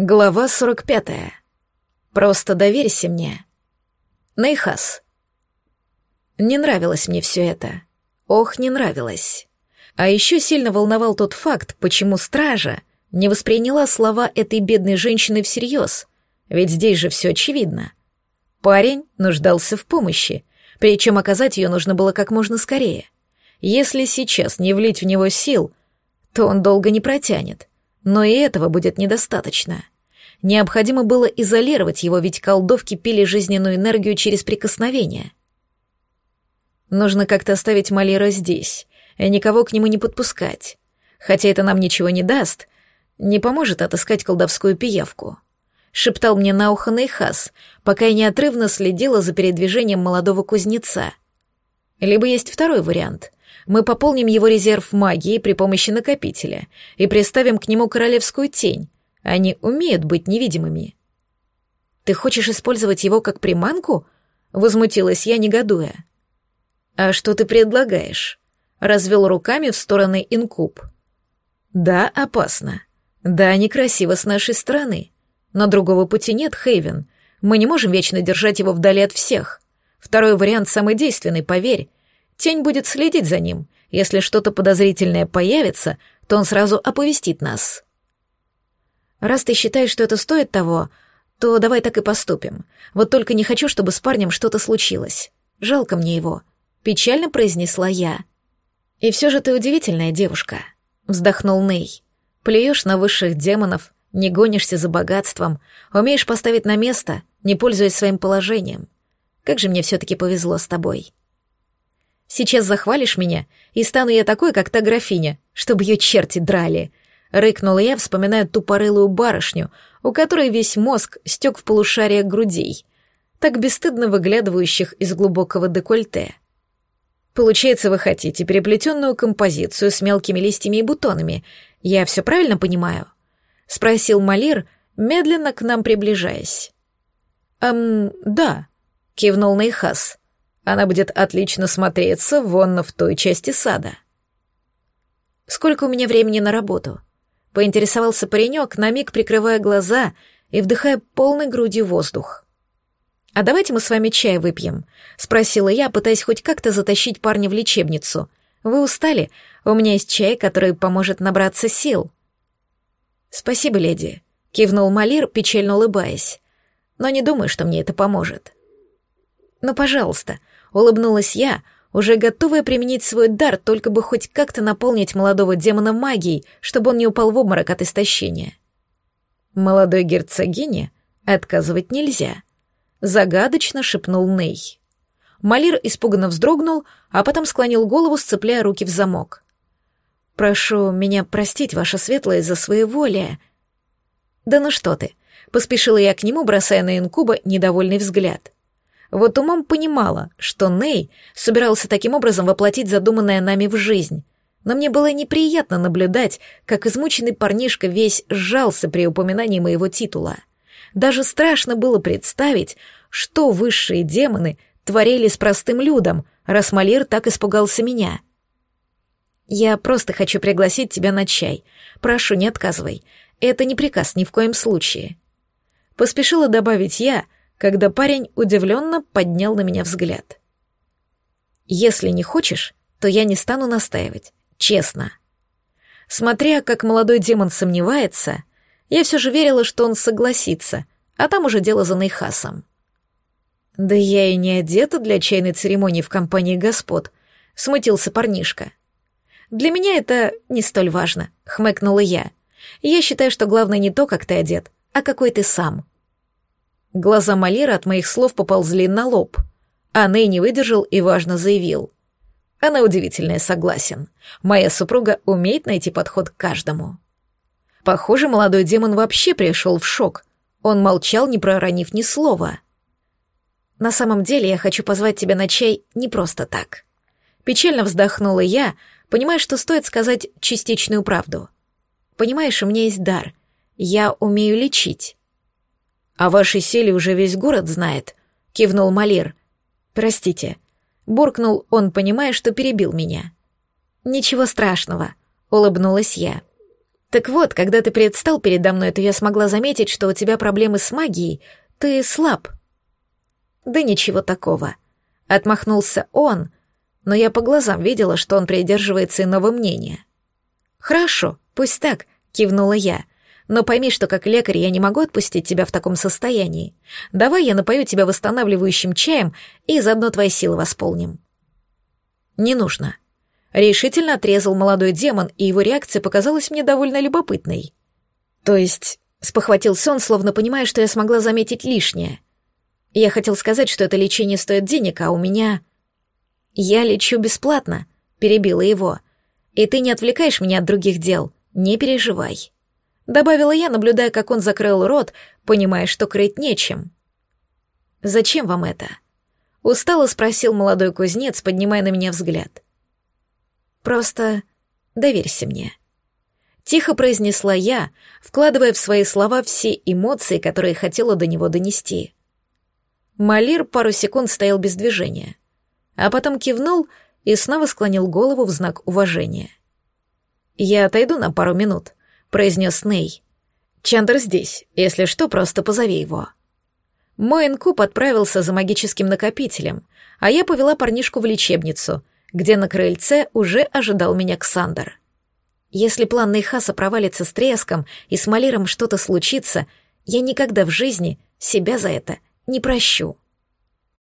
Глава 45. Просто доверься мне. Нейхас. Не нравилось мне все это. Ох, не нравилось. А еще сильно волновал тот факт, почему стража не восприняла слова этой бедной женщины всерьез, ведь здесь же все очевидно. Парень нуждался в помощи, причем оказать ее нужно было как можно скорее. Если сейчас не влить в него сил, то он долго не протянет. Но и этого будет недостаточно. Необходимо было изолировать его, ведь колдовки пили жизненную энергию через прикосновение. Нужно как-то оставить Малира здесь, и никого к нему не подпускать. Хотя это нам ничего не даст, не поможет отыскать колдовскую пиявку. Шептал мне на ухо Нейхас, пока я неотрывно следила за передвижением молодого кузнеца. Либо есть второй вариант — мы пополним его резерв магии при помощи накопителя и приставим к нему королевскую тень. Они умеют быть невидимыми. Ты хочешь использовать его как приманку? Возмутилась я, негодуя. А что ты предлагаешь? Развел руками в стороны инкуб. Да, опасно. Да, некрасиво с нашей стороны. Но другого пути нет, Хейвен. Мы не можем вечно держать его вдали от всех. Второй вариант самый действенный, поверь. Тень будет следить за ним. Если что-то подозрительное появится, то он сразу оповестит нас. Раз ты считаешь, что это стоит того, то давай так и поступим. Вот только не хочу, чтобы с парнем что-то случилось. Жалко мне его. Печально произнесла я. И все же ты удивительная девушка. Вздохнул Ней. Плюешь на высших демонов, не гонишься за богатством, умеешь поставить на место, не пользуясь своим положением. Как же мне все-таки повезло с тобой. Сейчас захвалишь меня, и стану я такой, как та графиня, чтобы ее черти драли. Рыкнула я, вспоминая тупорылую барышню, у которой весь мозг стек в полушарие грудей, так бесстыдно выглядывающих из глубокого декольте. Получается, вы хотите переплетенную композицию с мелкими листьями и бутонами. Я все правильно понимаю? Спросил Малир, медленно к нам приближаясь. «Эм, да», — кивнул Нейхас. Она будет отлично смотреться вон в той части сада. Сколько у меня времени на работу? Поинтересовался паренек, на миг прикрывая глаза и вдыхая полной грудью воздух. «А давайте мы с вами чай выпьем», — спросила я, пытаясь хоть как-то затащить парня в лечебницу. «Вы устали? У меня есть чай, который поможет набраться сил». «Спасибо, леди», — кивнул Малир, печально улыбаясь. «Но не думаю, что мне это поможет». «Ну, пожалуйста», Улыбнулась я, уже готовая применить свой дар, только бы хоть как-то наполнить молодого демона магией, чтобы он не упал в обморок от истощения. Молодой герцогине отказывать нельзя. Загадочно шепнул Ней. Малир испуганно вздрогнул, а потом склонил голову, сцепляя руки в замок. «Прошу меня простить, ваша светлая, за своеволие». «Да ну что ты!» — поспешила я к нему, бросая на инкуба недовольный взгляд. Вот умом понимала, что Ней собирался таким образом воплотить задуманное нами в жизнь. Но мне было неприятно наблюдать, как измученный парнишка весь сжался при упоминании моего титула. Даже страшно было представить, что высшие демоны творили с простым людом, раз Малир так испугался меня. «Я просто хочу пригласить тебя на чай. Прошу, не отказывай. Это не приказ ни в коем случае». Поспешила добавить я — когда парень удивленно поднял на меня взгляд. «Если не хочешь, то я не стану настаивать, честно». Смотря, как молодой демон сомневается, я все же верила, что он согласится, а там уже дело за Нейхасом. «Да я и не одета для чайной церемонии в компании господ», — смутился парнишка. «Для меня это не столь важно», — хмыкнула я. «Я считаю, что главное не то, как ты одет, а какой ты сам». Глаза Малера от моих слов поползли на лоб. А Ней не выдержал и важно заявил. Она удивительная, согласен. Моя супруга умеет найти подход к каждому. Похоже, молодой демон вообще пришел в шок. Он молчал, не проронив ни слова. «На самом деле я хочу позвать тебя на чай не просто так». Печально вздохнула я, понимая, что стоит сказать частичную правду. «Понимаешь, у меня есть дар. Я умею лечить. «О вашей силе уже весь город знает», — кивнул Малир. «Простите». Буркнул он, понимая, что перебил меня. «Ничего страшного», — улыбнулась я. Так вот, когда ты предстал передо мной, то я смогла заметить, что у тебя проблемы с магией, ты слаб. Да ничего такого. Отмахнулся он, но я по глазам видела, что он придерживается иного мнения. Хорошо, пусть так, кивнула я. Но пойми, что как лекарь я не могу отпустить тебя в таком состоянии. Давай я напою тебя восстанавливающим чаем и заодно твои силы восполним. Не нужно. Решительно отрезал молодой демон, и его реакция показалась мне довольно любопытной. То есть, спохватился он, словно понимая, что я смогла заметить лишнее. Я хотел сказать, что это лечение стоит денег, а у меня... Я лечу бесплатно, перебила его. И ты не отвлекаешь меня от других дел, не переживай. Добавила я, наблюдая, как он закрыл рот, понимая, что крыть нечем. «Зачем вам это?» Устало спросил молодой кузнец, поднимая на меня взгляд. «Просто доверься мне». Тихо произнесла я, вкладывая в свои слова все эмоции, которые хотела до него донести. Малир пару секунд стоял без движения, а потом кивнул и снова склонил голову в знак уважения. «Я отойду на пару минут», — произнес Ней. «Чандр здесь, если что, просто позови его». Мой отправился за магическим накопителем, а я повела парнишку в лечебницу, где на крыльце уже ожидал меня Ксандр. Если план Нейхаса провалится с треском и с Малиром что-то случится, я никогда в жизни себя за это не прощу.